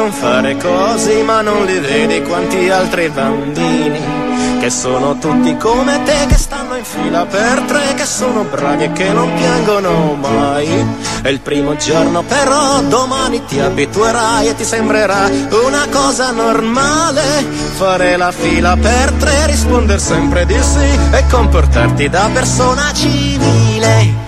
non fare così, ma non li vedi quanti altri bambini che sono tutti come te che stanno in fila per tre che sono bravi e che non piangono mai. È il primo giorno però domani ti abituerai e ti sembrerà una cosa normale fare la fila per tre rispondere sempre di sì e comportarti da persona civile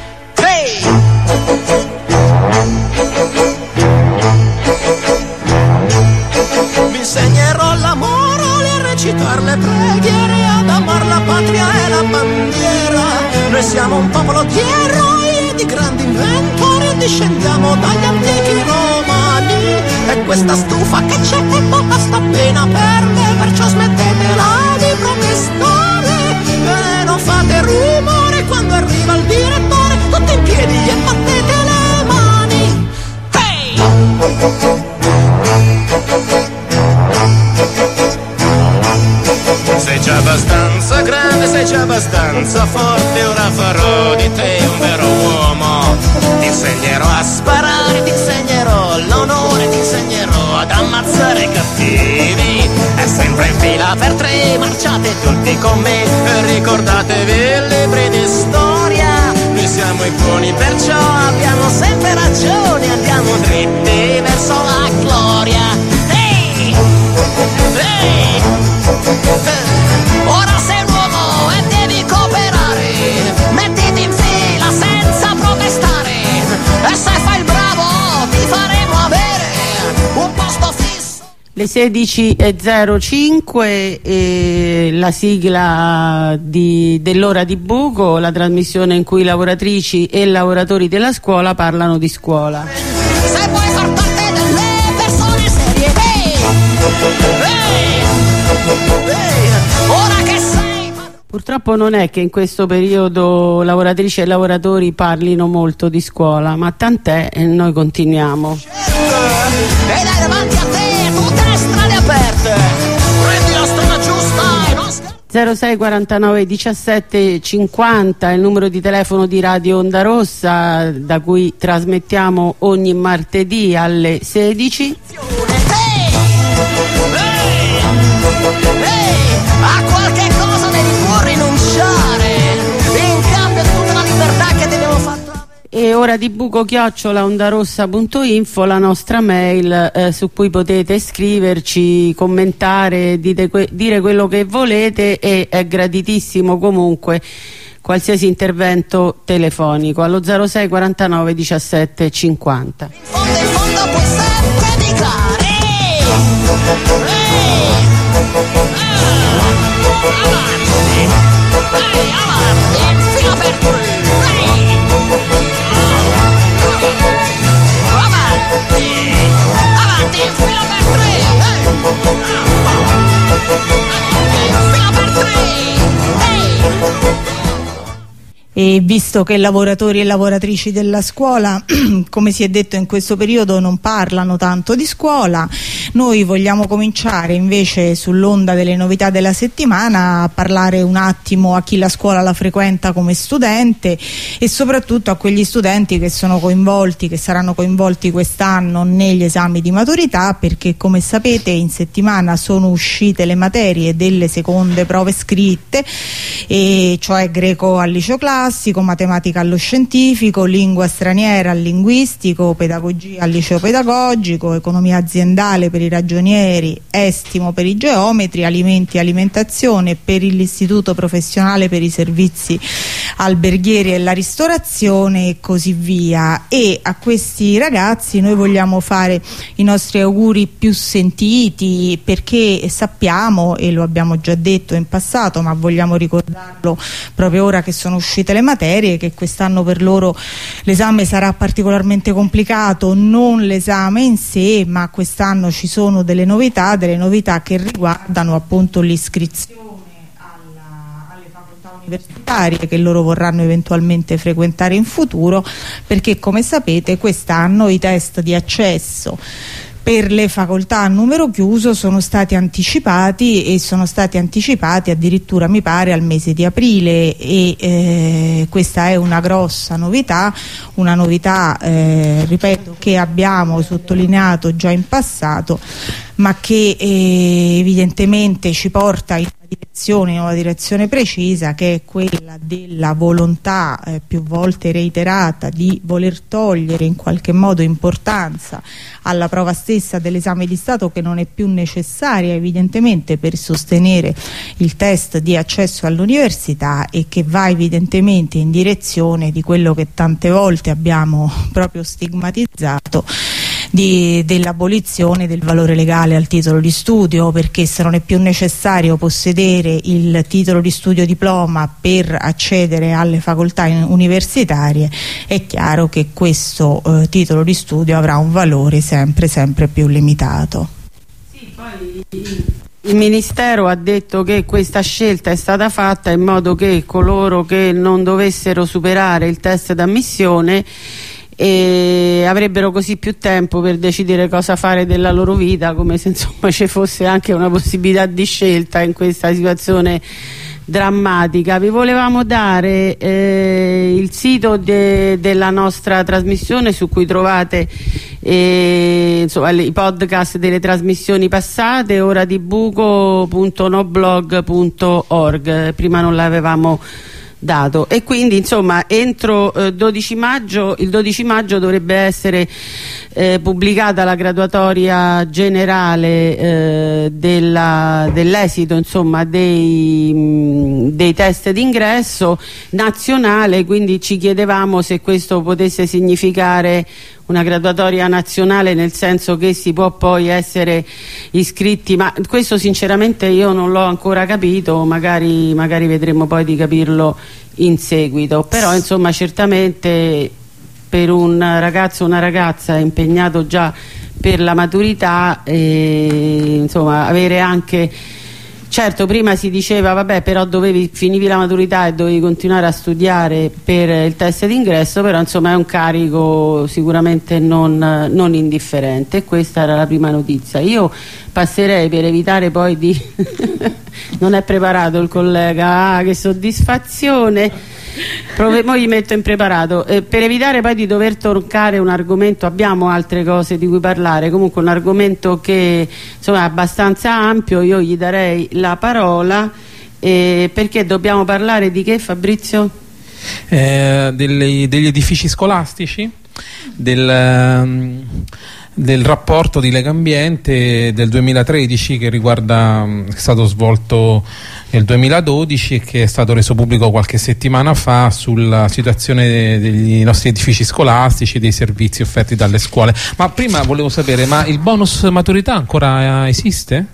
recitare le preghiere ad amare la patria e la bandiera. Noi siamo un popolo di eroi e di grandi inventori discendiamo dagli antichi romani. E questa stufa che c'è poca sta appena per me perciò smettetela di protestare. E non fate rumore quando arriva il direttore tutti in piedi e battete le mani. Hey! Grande, sei già abbastanza forte, ora farò di te un vero uomo. Ti insegnerò a sparare, ti insegnerò l'onore, ti insegnerò ad ammazzare i cattivi. È sempre in fila per tre, marciate tutti con me, ricordatevi i libri storia. Noi siamo i buoni, perciò abbiamo sempre ragione, andiamo dritti verso la gloria. Ehi! Ehi! Le 16.05 e la sigla di- dell'ora di buco, la trasmissione in cui lavoratrici e lavoratori della scuola parlano di scuola. Se vuoi far parte delle persone serie. Ehi! Ehi! Ehi! Ora che sei Purtroppo non è che in questo periodo lavoratrici e lavoratori parlino molto di scuola, ma tant'è e noi continuiamo. 06 49 17 50 è il numero di telefono di Radio Onda Rossa da cui trasmettiamo ogni martedì alle 16 Ehi, a qualche cosa. In cambio tutta la libertà che ti abbiamo. E ora di buco chiocciola ondarossa.info la nostra mail eh, su cui potete scriverci, commentare, dite dire quello che volete e è graditissimo comunque qualsiasi intervento telefonico allo 06 49 17 50 In fondo, in fondo puoi sempre dedicare. Ehi, ehi, avanti, in fila per tre. Avanti, avanti, in e visto che lavoratori e lavoratrici della scuola, come si è detto in questo periodo, non parlano tanto di scuola, noi vogliamo cominciare invece sull'onda delle novità della settimana a parlare un attimo a chi la scuola la frequenta come studente e soprattutto a quegli studenti che sono coinvolti, che saranno coinvolti quest'anno negli esami di maturità perché come sapete in settimana sono uscite le materie delle seconde prove scritte e cioè greco al liceo classico, matematica allo scientifico, lingua straniera al linguistico, pedagogia al liceo pedagogico, economia aziendale per i ragionieri, estimo per i geometri, alimenti e alimentazione per l'istituto professionale per i servizi alberghieri e la ristorazione e così via. E a questi ragazzi noi vogliamo fare i nostri auguri più sentiti perché sappiamo e lo abbiamo già detto in passato ma vogliamo ricordarlo proprio ora che sono uscite le materie che quest'anno per loro l'esame sarà particolarmente complicato non l'esame in sé ma quest'anno ci sono delle novità delle novità che riguardano appunto l'iscrizione universitarie che loro vorranno eventualmente frequentare in futuro perché come sapete quest'anno i test di accesso per le facoltà a numero chiuso sono stati anticipati e sono stati anticipati addirittura mi pare al mese di aprile e eh, questa è una grossa novità, una novità eh, ripeto che abbiamo sottolineato già in passato ma che eh, evidentemente ci porta in direzione, una direzione precisa che è quella della volontà eh, più volte reiterata di voler togliere in qualche modo importanza alla prova stessa dell'esame di Stato che non è più necessaria evidentemente per sostenere il test di accesso all'università e che va evidentemente in direzione di quello che tante volte abbiamo proprio stigmatizzato dell'abolizione del valore legale al titolo di studio perché se non è più necessario possedere il titolo di studio diploma per accedere alle facoltà universitarie è chiaro che questo eh, titolo di studio avrà un valore sempre sempre più limitato. Sì, il Ministero ha detto che questa scelta è stata fatta in modo che coloro che non dovessero superare il test d'ammissione e avrebbero così più tempo per decidere cosa fare della loro vita come se insomma ci fosse anche una possibilità di scelta in questa situazione drammatica. Vi volevamo dare eh, il sito de della nostra trasmissione su cui trovate eh, insomma, i podcast delle trasmissioni passate ora di buco.noblog.org prima non l'avevamo dato. E quindi insomma entro eh, 12 maggio il 12 maggio dovrebbe essere eh, pubblicata la graduatoria generale eh, dell'esito insomma dei, mh, dei test d'ingresso nazionale. Quindi ci chiedevamo se questo potesse significare una graduatoria nazionale nel senso che si può poi essere iscritti ma questo sinceramente io non l'ho ancora capito magari, magari vedremo poi di capirlo in seguito. Però insomma certamente per un ragazzo o una ragazza impegnato già per la maturità e, insomma avere anche Certo, prima si diceva, vabbè, però dovevi, finivi la maturità e dovevi continuare a studiare per il test d'ingresso, però insomma è un carico sicuramente non, non, indifferente. Questa era la prima notizia. Io passerei per evitare poi di... non è preparato il collega, ah, che soddisfazione Proviamo gli metto impreparato. Eh, per evitare poi di dover toccare un argomento, abbiamo altre cose di cui parlare, comunque un argomento che insomma, è abbastanza ampio, io gli darei la parola eh, perché dobbiamo parlare di che Fabrizio? Eh, delle, degli edifici scolastici, del... Um del rapporto di Legambiente del 2013 che riguarda, è stato svolto nel 2012 e che è stato reso pubblico qualche settimana fa sulla situazione degli nostri edifici scolastici, dei servizi offerti dalle scuole. Ma prima volevo sapere, ma il bonus maturità ancora esiste?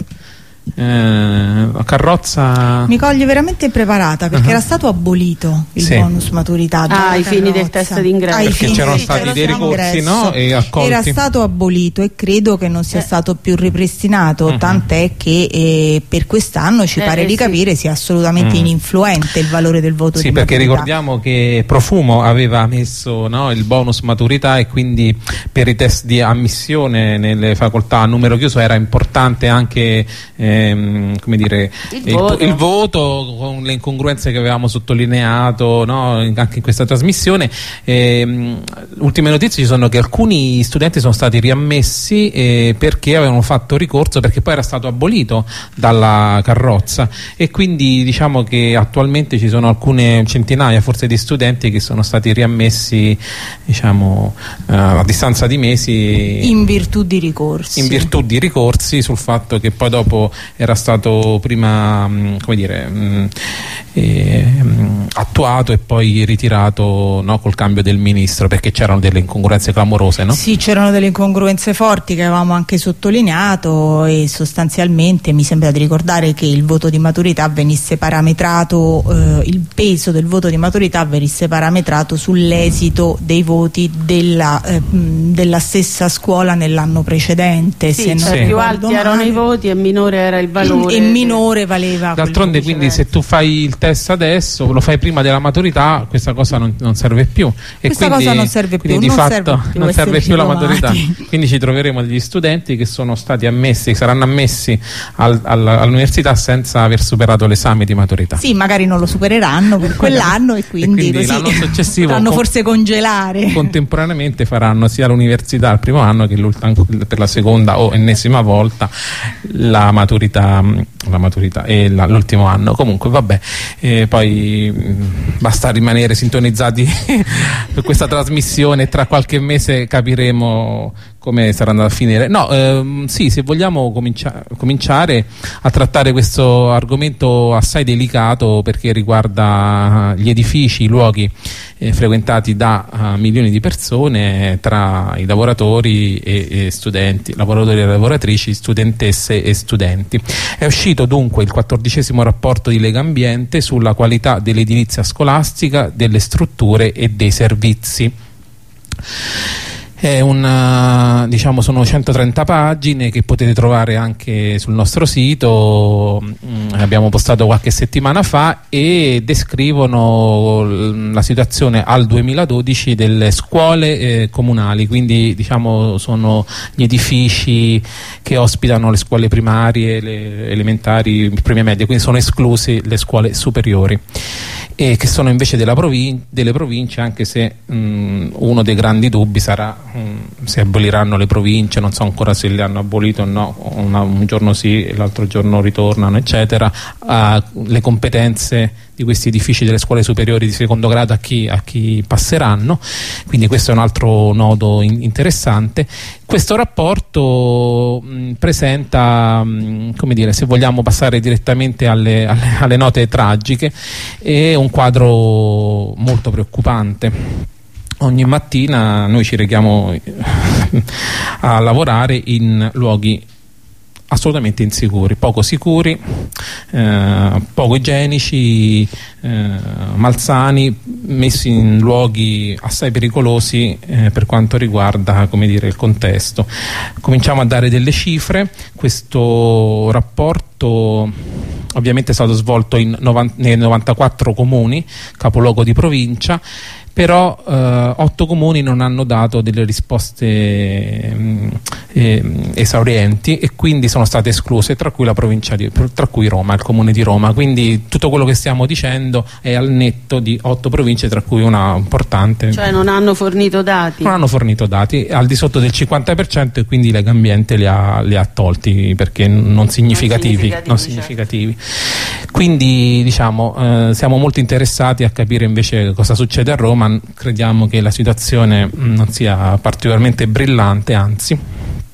Eh, carrozza mi coglie veramente impreparata perché uh -huh. era stato abolito il sì. bonus maturità ah, ai fini del test d'ingresso perché c'erano stati dei ricorsi no? era stato abolito e credo che non sia eh. stato più ripristinato uh -huh. tant'è che eh, per quest'anno ci eh, pare di sì. capire sia assolutamente uh mm. -huh. ininfluente il valore del voto sì perché maturità. ricordiamo che Profumo aveva messo no, il bonus maturità e quindi per i test di ammissione nelle facoltà a numero chiuso era importante anche eh, Ehm, come dire, il, il, voto. il, voto. con le incongruenze che avevamo sottolineato no? anche in questa trasmissione. Ehm, ultime notizie ci sono che alcuni studenti sono stati riammessi eh, perché avevano fatto ricorso perché poi era stato abolito dalla carrozza e quindi diciamo che attualmente ci sono alcune centinaia forse di studenti che sono stati riammessi diciamo, eh, a distanza di mesi in virtù di ricorsi in virtù di ricorsi sul fatto che poi dopo era stato prima mm, come dire, mm, eh, attuato e poi ritirato no, col cambio del ministro perché c'erano delle incongruenze clamorose no? Sì, c'erano delle incongruenze forti che avevamo anche sottolineato e sostanzialmente mi sembra di ricordare che il voto di maturità venisse parametrato eh, il peso del voto di maturità venisse parametrato sull'esito dei voti della, eh, della, stessa scuola nell'anno precedente sì, se cioè più alti erano i voti e minore era il valore e minore valeva d'altronde quindi se tu fai il test adesso, lo fai prima della maturità, questa cosa non, non serve più. E questa quindi, cosa non serve più, di non fatto serve più non serve più la maturità. Quindi ci troveremo degli studenti che sono stati ammessi, saranno ammessi al- al- all'università senza aver superato l'esame di maturità. Sì, magari non lo supereranno per quell'anno e quindi, quindi così l'anno successivo potranno forse congelare. Contemporaneamente faranno sia l'università al primo anno che per la seconda o ennesima volta la maturità, mh, la maturità e l'ultimo anno. Comunque, vabbè, eh, poi mh, basta rimanere sintonizzati per questa trasmissione. Tra qualche mese capiremo come sarà andata a finire. No, ehm, sì, se vogliamo comincia- cominciare a trattare questo argomento assai delicato perché riguarda gli edifici, i luoghi eh, frequentati da eh, milioni di persone tra i lavoratori e, e studenti, lavoratori e lavoratrici, studentesse e studenti. È uscito dunque il quattordicesimo rapporto di Lega Ambiente sulla qualità dell'edilizia scolastica, delle strutture e dei servizi. Una, diciamo, sono 130 pagine che potete trovare anche sul nostro sito, mm, abbiamo postato qualche settimana fa e descrivono la situazione al 2012 delle scuole eh, comunali, quindi diciamo, sono gli edifici che ospitano le scuole primarie, le elementari, prime medie, quindi sono esclusi le scuole superiori e che sono invece provin- delle province anche se mh, uno dei grandi dubbi sarà mh, se aboliranno le province non so ancora se le hanno abolito o no una- un giorno sì e l'altro giorno ritornano eccetera. A- le competenze di questi edifici delle scuole superiori di secondo grado a chi, a chi passeranno quindi questo è un altro nodo in- interessante. Questo rapporto mh, presenta mh, come dire se vogliamo passare direttamente alle, alle- alle note tragiche è un quadro molto preoccupante ogni mattina noi ci reghiamo eh, a lavorare in luoghi assolutamente insicuri, poco sicuri, eh, poco igienici, eh, malsani, messi in luoghi assai pericolosi eh, per quanto riguarda dire, il contesto. Cominciamo a dare delle cifre, questo rapporto ovviamente è stato svolto in novan- nei 94 comuni, capoluogo di provincia, però eh, otto comuni non hanno dato delle risposte mm, eh, esaurienti e quindi sono state escluse tra cui la provincia di, tra cui Roma, il comune di Roma quindi tutto quello che stiamo dicendo è al netto di otto province tra cui una importante Cioè non hanno fornito dati. non hanno fornito dati al di sotto del 50% e quindi Lega Ambiente li ha, li ha tolti perché non significativi, significativi, non certo. significativi. quindi diciamo eh, siamo molto interessati a capire invece cosa succede a Roma crediamo che la situazione mh, non sia particolarmente brillante anzi Mm,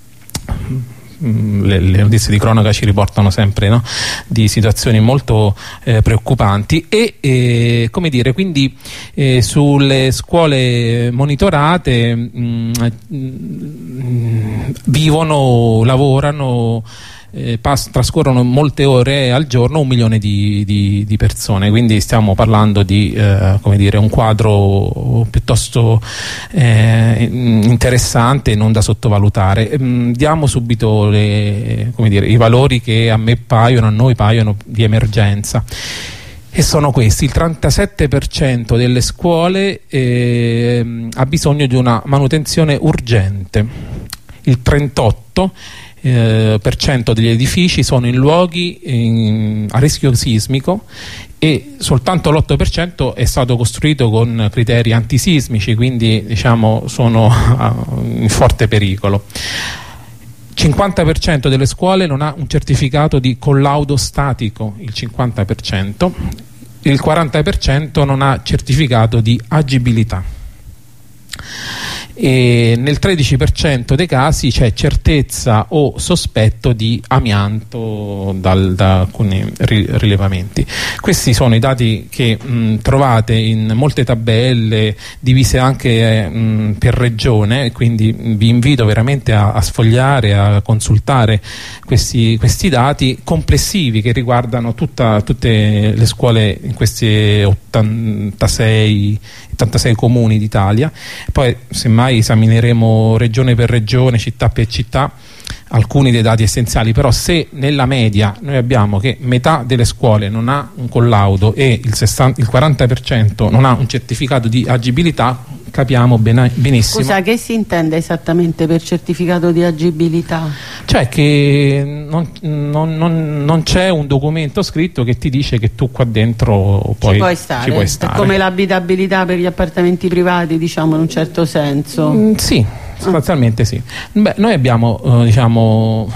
le, le notizie di cronaca ci riportano sempre no? di situazioni molto eh, preoccupanti e eh, come dire quindi eh, sulle scuole monitorate mh, mh, vivono lavorano eh, pass- trascorrono molte ore al giorno un milione di, di- di persone, quindi stiamo parlando di eh, dire, un quadro piuttosto eh, interessante non da sottovalutare. Mm, diamo subito le- dire, i valori che a me paiono, a noi paiono di emergenza. E sono questi, il 37% delle scuole ehm, ha bisogno di una manutenzione urgente, il 38% eh, per cento degli edifici sono in luoghi in- a rischio sismico e soltanto l'8% è stato costruito con criteri antisismici, quindi diciamo sono ah, in forte pericolo. 50% delle scuole non ha un certificato di collaudo statico, il 50%, il 40% non ha certificato di agibilità e nel 13% dei casi c'è certezza o sospetto di amianto dal- da alcuni ri- rilevamenti. Questi sono i dati che mh, trovate in molte tabelle divise anche eh, mh, per regione, quindi mh, vi invito veramente a, a sfogliare, a consultare questi, questi dati complessivi che riguardano tutta- tutte le scuole in questi 86, 86 comuni d'Italia. Poi semmai esamineremo regione per regione, città per città alcuni dei dati essenziali, però se nella media noi abbiamo che metà delle scuole non ha un collaudo e il, 60, il 40% non ha un certificato di agibilità, capiamo ben, benissimo. Scusa, che si intende esattamente per certificato di agibilità? Cioè che non, non, non, non c'è un documento scritto che ti dice che tu qua dentro puoi, ci puoi stare. Ci puoi stare. È come l'abitabilità per gli appartamenti privati, diciamo in un certo senso. Mm, sì, sostanzialmente sì. Beh, noi abbiamo, eh, diciamo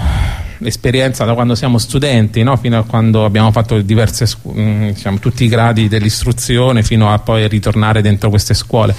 l'esperienza da quando siamo studenti no? fino a quando abbiamo fatto diverse mm, diciamo, tutti i gradi dell'istruzione fino a poi ritornare dentro queste scuole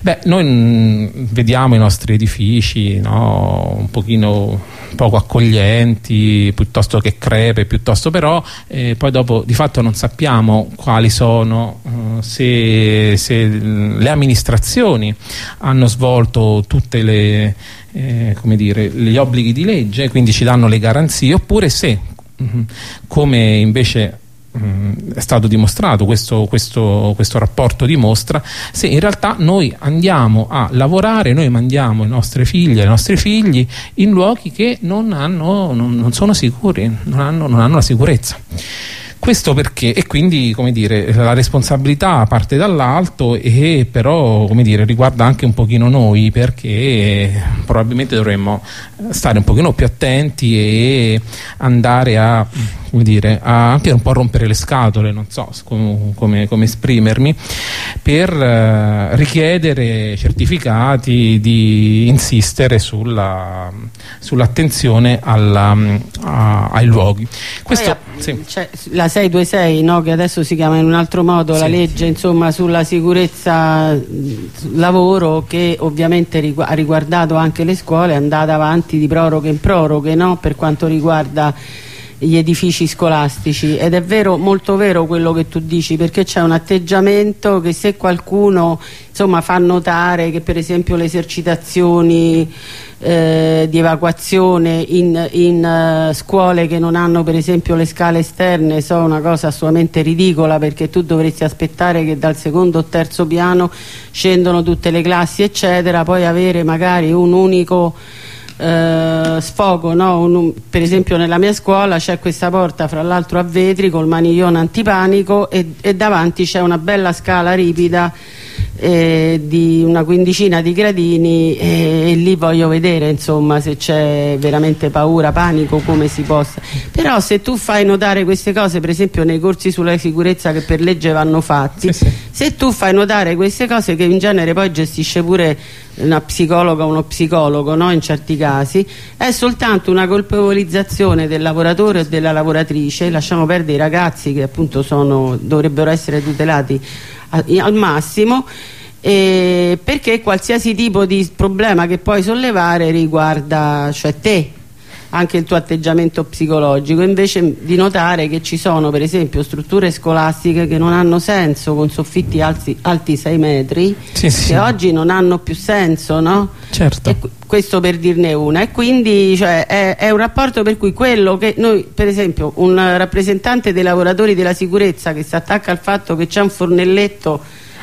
beh noi mm, vediamo i nostri edifici no? un pochino poco accoglienti piuttosto che crepe piuttosto però eh, poi dopo di fatto non sappiamo quali sono uh, se, se le amministrazioni hanno svolto tutte le eh, come dire, gli obblighi di legge, quindi ci danno le garanzie, oppure se, mm, come invece mm, è stato dimostrato, questo, questo, questo, rapporto dimostra, se in realtà noi andiamo a lavorare, noi mandiamo le nostre figlie, i nostri figli in luoghi che non, hanno, non, non sono sicuri, non hanno, non hanno la sicurezza. Questo perché, e quindi come dire, la responsabilità parte dall'alto e però come dire, riguarda anche un pochino noi perché probabilmente dovremmo stare un pochino più attenti e andare a come dire, a anche un po' rompere le scatole, non so come, come, come esprimermi, per eh, richiedere certificati, di insistere sulla, sull'attenzione a, ai luoghi. Questo, Poi, sì. cioè, la 626, no, che adesso si chiama in un altro modo, sì. la legge insomma, sulla sicurezza lavoro, che ovviamente ha riguardato anche le scuole, è andata avanti di proroghe in proroghe no? per quanto riguarda gli edifici scolastici. Ed è vero, molto vero quello che tu dici perché c'è un atteggiamento che se qualcuno insomma, fa notare che per esempio le esercitazioni eh, di evacuazione in, in uh, scuole che non hanno per esempio le scale esterne sono una cosa assolutamente ridicola perché tu dovresti aspettare che dal secondo o terzo piano scendono tutte le classi eccetera poi avere magari un unico eh, sfogo, no? un, per esempio nella mia scuola c'è questa porta fra l'altro a vetri col maniglione antipanico e, e davanti c'è una bella scala ripida eh, di una quindicina di gradini e, e, lì voglio vedere insomma se c'è veramente paura, panico, come si possa però se tu fai notare queste cose per esempio nei corsi sulla sicurezza che per legge vanno fatti sì, sì. se tu fai notare queste cose che in genere poi gestisce pure una psicologa o uno psicologo no? in certi casi è soltanto una colpevolizzazione del lavoratore o della lavoratrice lasciamo perdere i ragazzi che appunto sono, dovrebbero essere tutelati al massimo eh, perché qualsiasi tipo di problema che puoi sollevare riguarda cioè te anche il tuo atteggiamento psicologico invece di notare che ci sono per esempio strutture scolastiche che non hanno senso con soffitti alti, alti 6 metri sì, sì. che oggi non hanno più senso no? certo. questo per dirne una e quindi cioè, è, è, un rapporto per cui quello che noi per esempio un rappresentante dei lavoratori della sicurezza che si attacca al fatto che c'è un fornelletto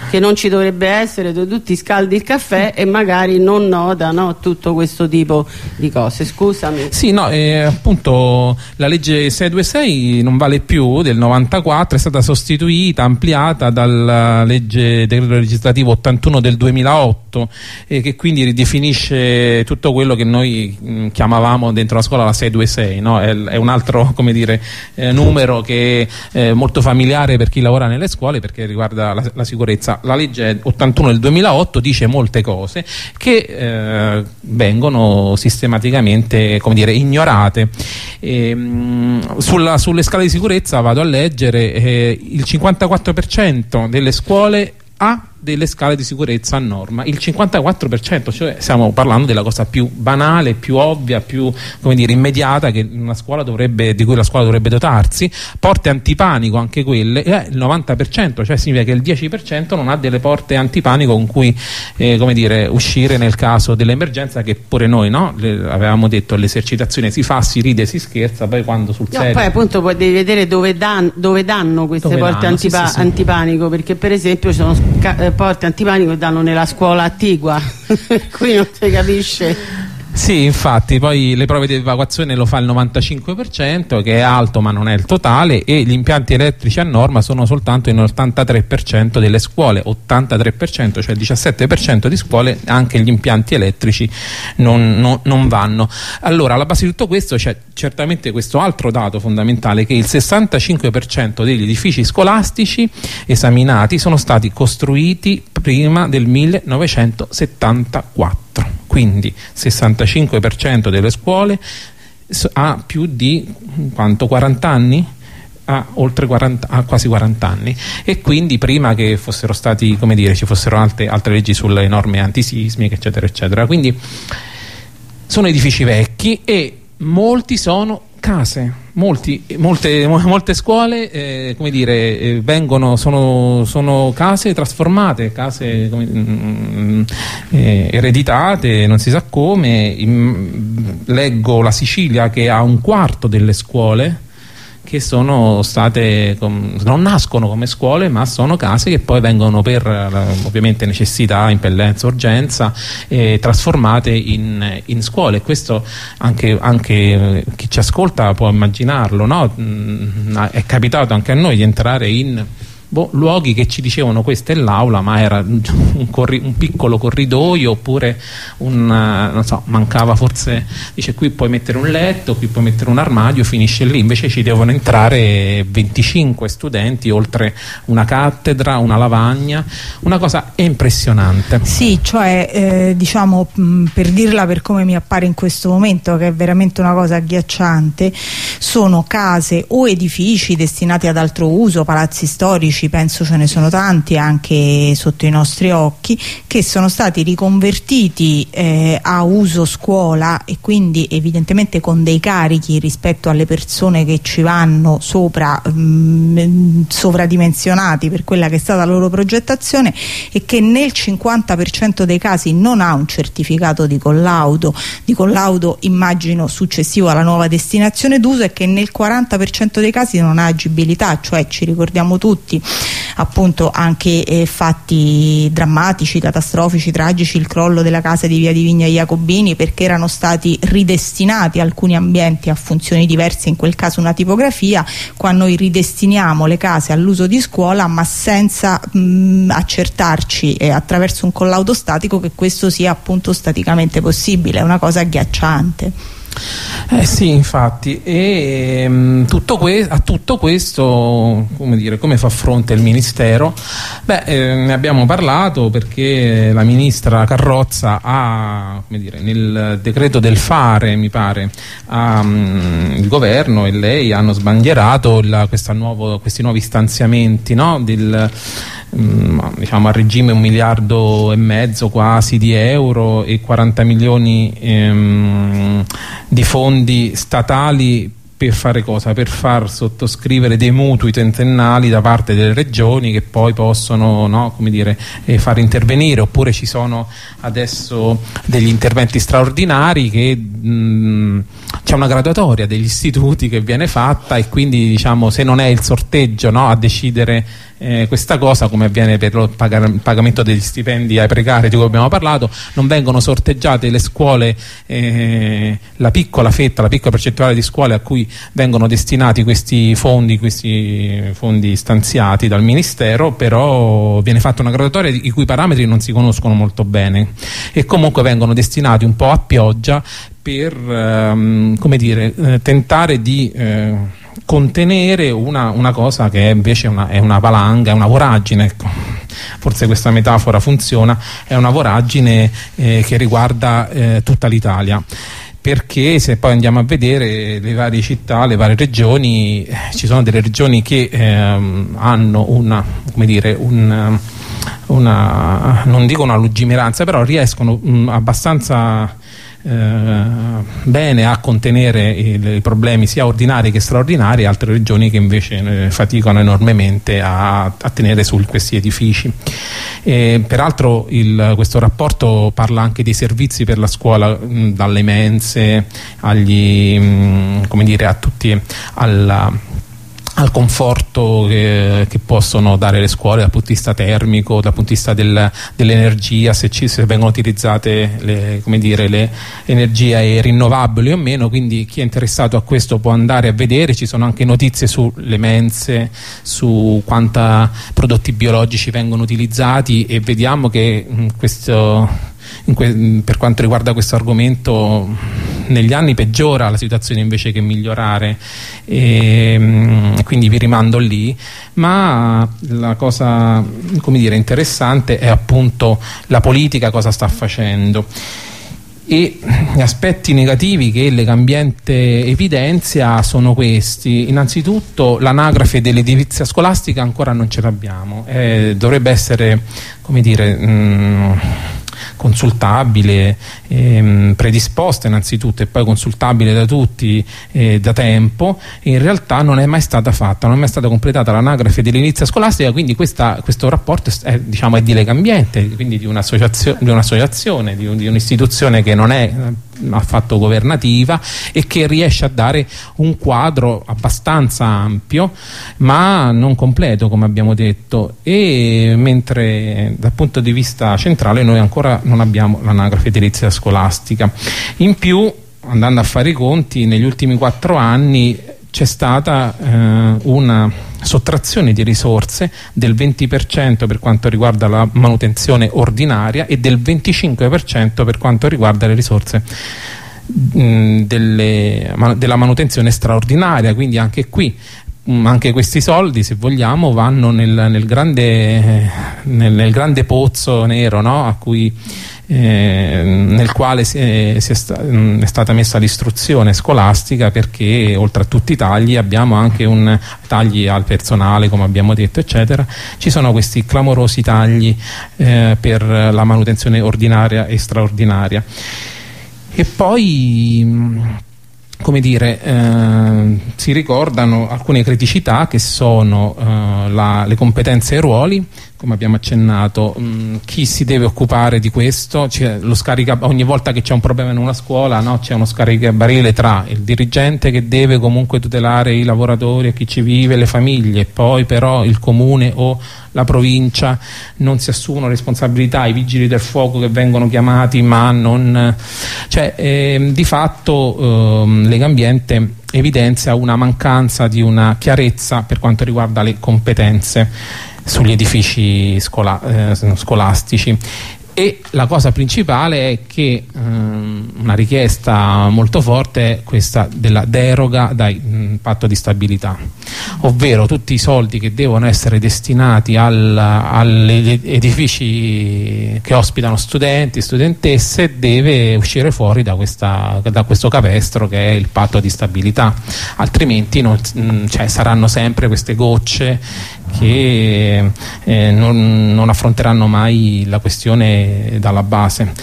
che non ci dovrebbe essere dove tutti scaldi il caffè e magari non nota no, tutto questo tipo di cose scusami sì no eh, appunto la legge 626 non vale più del 94 è stata sostituita ampliata dalla legge decreto legislativo 81 del 2008 e che quindi ridefinisce tutto quello che noi mh, mm, chiamavamo dentro la scuola la 626 no? è, è, un altro come dire eh, numero che è molto familiare per chi lavora nelle scuole perché riguarda la, la sicurezza la legge 81 del 2008 dice molte cose che eh, vengono sistematicamente dire, ignorate. E, ehm, sulla, sulle scale di sicurezza vado a leggere eh, il 54% delle scuole ha delle scale di sicurezza a norma, il 54%, cioè stiamo parlando della cosa più banale, più ovvia, più dire, immediata dovrebbe, di cui la scuola dovrebbe dotarsi, porte antipanico anche quelle, e il 90%, cioè significa che il 10% non ha delle porte antipanico con cui eh, dire, uscire nel caso dell'emergenza che pure noi no? Le, avevamo detto l'esercitazione si fa, si ride, si scherza, poi quando sul no, serio... Poi appunto poi devi vedere dove, dan, dove danno queste dove porte danno, antipa sì, sì, sì. antipanico perché per esempio ci sono porte antipanico che danno nella scuola attigua. Qui non si capisce Sì, infatti, poi le prove di evacuazione lo fa il 95%, che è alto ma non è il totale, e gli impianti elettrici a norma sono soltanto in 83% delle scuole, 83%, cioè il 17% di scuole anche gli impianti elettrici non, non, non vanno. Allora, alla base di tutto questo c'è certamente questo altro dato fondamentale, che il 65% degli edifici scolastici esaminati sono stati costruiti prima del 1974 quindi 65% delle scuole ha più di quanto, 40 anni? Oltre 40, ha quasi 40 anni e quindi prima che fossero stati come dire ci fossero altre, altre leggi sulle norme antisismiche eccetera eccetera quindi sono edifici vecchi e molti sono case, Molti, molte, molte, scuole eh, dire, eh, vengono, sono, sono, case trasformate, case come, mm, eh, ereditate, non si sa come. In, leggo la Sicilia che ha un quarto delle scuole che sono state, non nascono come scuole ma sono case che poi vengono per ovviamente necessità, impellenza, urgenza eh, trasformate in, in, scuole questo anche, anche, chi ci ascolta può immaginarlo no? Mm, è capitato anche a noi di entrare in boh, luoghi che ci dicevano questa è l'aula ma era un, un, piccolo corridoio oppure un, eh, so, mancava forse dice qui puoi mettere un letto qui puoi mettere un armadio finisce lì. Invece ci devono entrare 25 studenti oltre una cattedra una lavagna. Una cosa impressionante. Sì cioè eh, diciamo mh, per dirla per come mi appare in questo momento che è veramente una cosa agghiacciante sono case o edifici destinati ad altro uso palazzi storici pubblici, penso ce ne sono tanti anche sotto i nostri occhi, che sono stati riconvertiti eh, a uso scuola e quindi evidentemente con dei carichi rispetto alle persone che ci vanno sopra, mh, mm, sovradimensionati per quella che è stata la loro progettazione e che nel 50% dei casi non ha un certificato di collaudo, di collaudo immagino successivo alla nuova destinazione d'uso e che nel 40% dei casi non ha agibilità, cioè ci ricordiamo tutti appunto anche eh, fatti drammatici, catastrofici, tragici, il crollo della casa di via di Vigna Jacobini perché erano stati ridestinati alcuni ambienti a funzioni diverse, in quel caso una tipografia, qua noi ridestiniamo le case all'uso di scuola ma senza mh, accertarci eh, attraverso un collaudo statico che questo sia appunto staticamente possibile, è una cosa agghiacciante. Eh sì, infatti, e um, tutto a tutto questo come, dire, come, fa fronte il Ministero? Beh, eh, ne abbiamo parlato perché la Ministra Carrozza ha, dire, nel decreto del fare, mi pare, ha, um, il Governo e lei hanno sbandierato la, nuovo, questi nuovi stanziamenti no? del, um, diciamo, a regime un miliardo e mezzo quasi di euro e 40 milioni ehm, di fondi statali per fare cosa? Per far sottoscrivere dei mutui tentennali da parte delle regioni che poi possono no, dire, eh, far intervenire oppure ci sono adesso degli interventi straordinari che c'è una graduatoria degli istituti che viene fatta e quindi diciamo se non è il sorteggio no, a decidere eh, questa cosa come avviene per il pagamento degli stipendi ai precari di cui abbiamo parlato non vengono sorteggiate le scuole eh, la piccola fetta, la piccola percentuale di scuole a cui vengono destinati questi fondi questi fondi stanziati dal Ministero però viene fatta una graduatoria i cui parametri non si conoscono molto bene. E comunque vengono destinati un po' a pioggia per ehm, dire, eh, tentare di eh, contenere una, una, cosa che è invece una, è una valanga, è una voragine, ecco. forse questa metafora funziona, è una voragine eh, che riguarda eh, tutta l'Italia perché se poi andiamo a vedere le varie città, le varie regioni, eh, ci sono delle regioni che ehm, hanno una, come dire, un, una, non dico una lungimiranza, però riescono mh, mm, abbastanza bene a contenere i, problemi sia ordinari che straordinari altre regioni che invece eh, faticano enormemente a, a, tenere su questi edifici. E, peraltro il, questo rapporto parla anche dei servizi per la scuola, dalle mense agli, dire, a tutti alla al conforto che, che, possono dare le scuole dal punto di vista termico, dal punto di vista del, dell'energia, se, se, vengono utilizzate le, dire, le, energie rinnovabili o meno, quindi chi è interessato a questo può andare a vedere, ci sono anche notizie sulle mense, su quanti prodotti biologici vengono utilizzati e vediamo che mh, questo per quanto riguarda questo argomento negli anni peggiora la situazione invece che migliorare. E, ehm, quindi vi rimando lì. Ma la cosa dire, interessante è appunto la politica cosa sta facendo. E gli aspetti negativi che Legambiente evidenzia sono questi. Innanzitutto l'anagrafe dell'edilizia scolastica ancora non ce l'abbiamo. Eh, dovrebbe essere come dire mh, consultabile, ehm, predisposta innanzitutto e poi consultabile da tutti eh, da tempo, in realtà non è mai stata fatta, non è mai stata completata l'anagrafe dell'inizio scolastica, quindi questa, questo rapporto è, diciamo, è di Legambiente, quindi di un'associazione, di, un di un'istituzione che non è affatto governativa e che riesce a dare un quadro abbastanza ampio ma non completo come abbiamo detto. E mentre dal punto di vista centrale noi ancora non abbiamo l'anagrafe edilizia scolastica. In più andando a fare i conti negli ultimi quattro anni c'è stata eh, una sottrazione di risorse del 20% per quanto riguarda la manutenzione ordinaria e del 25% per quanto riguarda le risorse mh, delle, della manutenzione straordinaria quindi anche qui anche questi soldi se vogliamo vanno nel, nel, grande, nel, nel grande, pozzo nero no? a cui eh, nel quale si è, si è, sta, è, stata messa l'istruzione scolastica perché oltre a tutti i tagli abbiamo anche un tagli al personale come abbiamo detto eccetera. Ci sono questi clamorosi tagli eh, per la manutenzione ordinaria e straordinaria. E poi come dire, eh, si ricordano alcune criticità che sono eh, la, le competenze e i ruoli, come abbiamo accennato, mh, mm, chi si deve occupare di questo? Scarica, ogni volta che c'è un problema in una scuola no? c'è uno scaricabarile tra il dirigente che deve comunque tutelare i lavoratori, chi ci vive, le famiglie, poi però il comune o la provincia non si assumono responsabilità, i vigili del fuoco che vengono chiamati ma non... Cioè, eh, di fatto eh, Legambiente evidenzia una mancanza di una chiarezza per quanto riguarda le competenze sugli edifici scola eh, scolastici. E la cosa principale è che ehm, una richiesta molto forte è questa della deroga dal mm, patto di stabilità. Ovvero tutti i soldi che devono essere destinati al, agli edifici che ospitano studenti, studentesse deve uscire fuori da, questa, da questo capestro che è il patto di stabilità. Altrimenti non, mm, cioè, saranno sempre queste gocce che eh, non, non affronteranno mai la questione dalla base.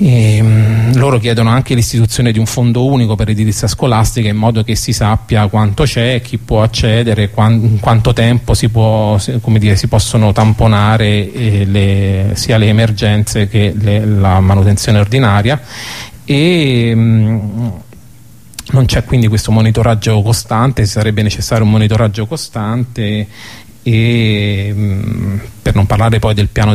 E, um, loro chiedono anche l'istituzione di un fondo unico per l'edilizia scolastica in modo che si sappia quanto c'è, chi può accedere, quant in quanto tempo si, può, dire, si possono tamponare eh, le, sia le emergenze che le, la manutenzione ordinaria e um, non c'è quindi questo monitoraggio costante, sarebbe necessario un monitoraggio costante e mh, per non parlare poi del piano,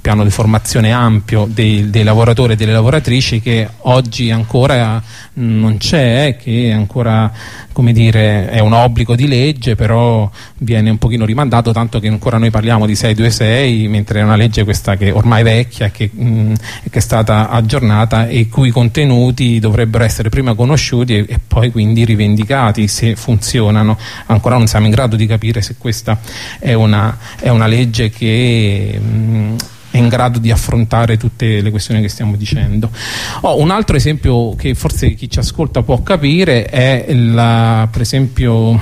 piano di formazione ampio dei, dei, lavoratori e delle lavoratrici che oggi ancora non c'è, che ancora come dire, è un obbligo di legge, però viene un pochino rimandato, tanto che ancora noi parliamo di 626, mentre è una legge questa che ormai è vecchia, che, mh, che è stata aggiornata e i cui contenuti dovrebbero essere prima conosciuti e, e poi quindi rivendicati se funzionano. Ancora non siamo in grado di capire se questa è una, è una legge che... Mh, è in grado di affrontare tutte le questioni che stiamo dicendo. Oh, un altro esempio che forse chi ci ascolta può capire è la, per esempio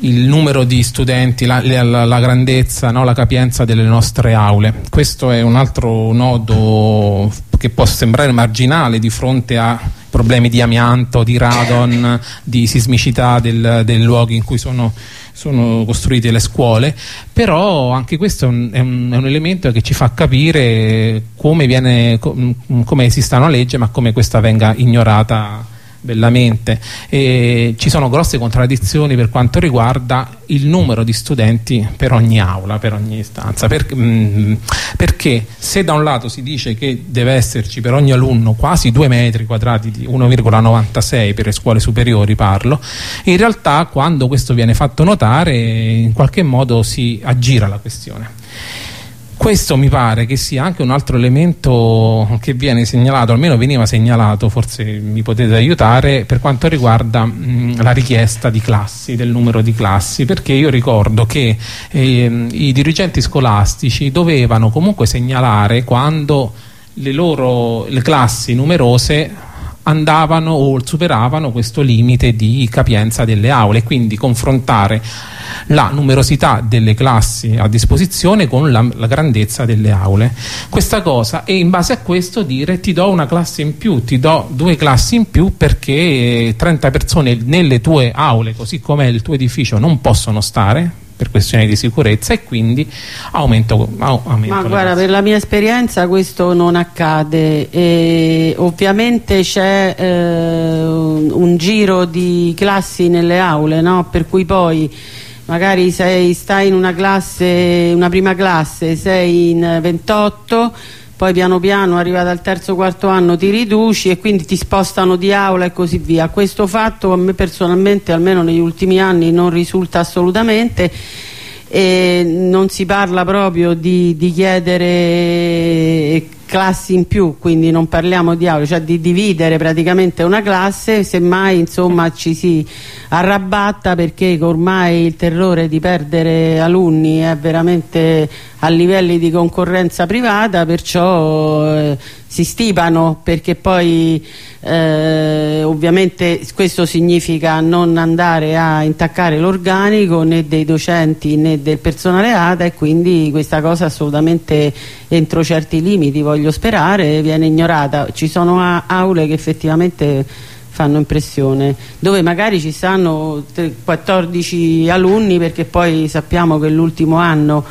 il numero di studenti, la, la, la grandezza, no? la capienza delle nostre aule. Questo è un altro nodo che può sembrare marginale di fronte a problemi di amianto, di radon, di sismicità del, dei luoghi in cui sono sono costruite le scuole, però anche questo è un, è un, è un elemento che ci fa capire come, viene, come esista una legge ma come questa venga ignorata bellamente e ci sono grosse contraddizioni per quanto riguarda il numero di studenti per ogni aula, per ogni istanza per, mh, mm, perché se da un lato si dice che deve esserci per ogni alunno quasi 2 metri quadrati di 1,96 per le scuole superiori parlo in realtà quando questo viene fatto notare in qualche modo si aggira la questione questo mi pare che sia anche un altro elemento che viene segnalato, almeno veniva segnalato, forse mi potete aiutare, per quanto riguarda mh, la richiesta di classi, del numero di classi, perché io ricordo che eh, i dirigenti scolastici dovevano comunque segnalare quando le loro le classi numerose andavano o superavano questo limite di capienza delle aule, quindi confrontare la numerosità delle classi a disposizione con la, la, grandezza delle aule. Questa cosa e in base a questo dire ti do una classe in più, ti do due classi in più perché 30 persone nelle tue aule, così come il tuo edificio, non possono stare per questioni di sicurezza e quindi aumento, aumento ma guarda per la mia esperienza questo non accade e ovviamente c'è eh, un giro di classi nelle aule no? per cui poi magari sei, stai in una classe, una prima classe, sei in 28, poi piano piano arrivata al terzo quarto anno ti riduci e quindi ti spostano di aula e così via. Questo fatto a me personalmente, almeno negli ultimi anni, non risulta assolutamente e non si parla proprio di, di chiedere classi in più, quindi non parliamo di aule, cioè di dividere praticamente una classe, semmai insomma ci si arrabatta perché ormai il terrore di perdere alunni è veramente a livelli di concorrenza privata, perciò eh, si stipano perché poi eh, ovviamente questo significa non andare a intaccare l'organico né dei docenti né del personale ATA e quindi questa cosa assolutamente entro certi limiti voglio sperare viene ignorata. Ci sono aule che effettivamente fanno impressione dove magari ci stanno 14 alunni perché poi sappiamo che l'ultimo anno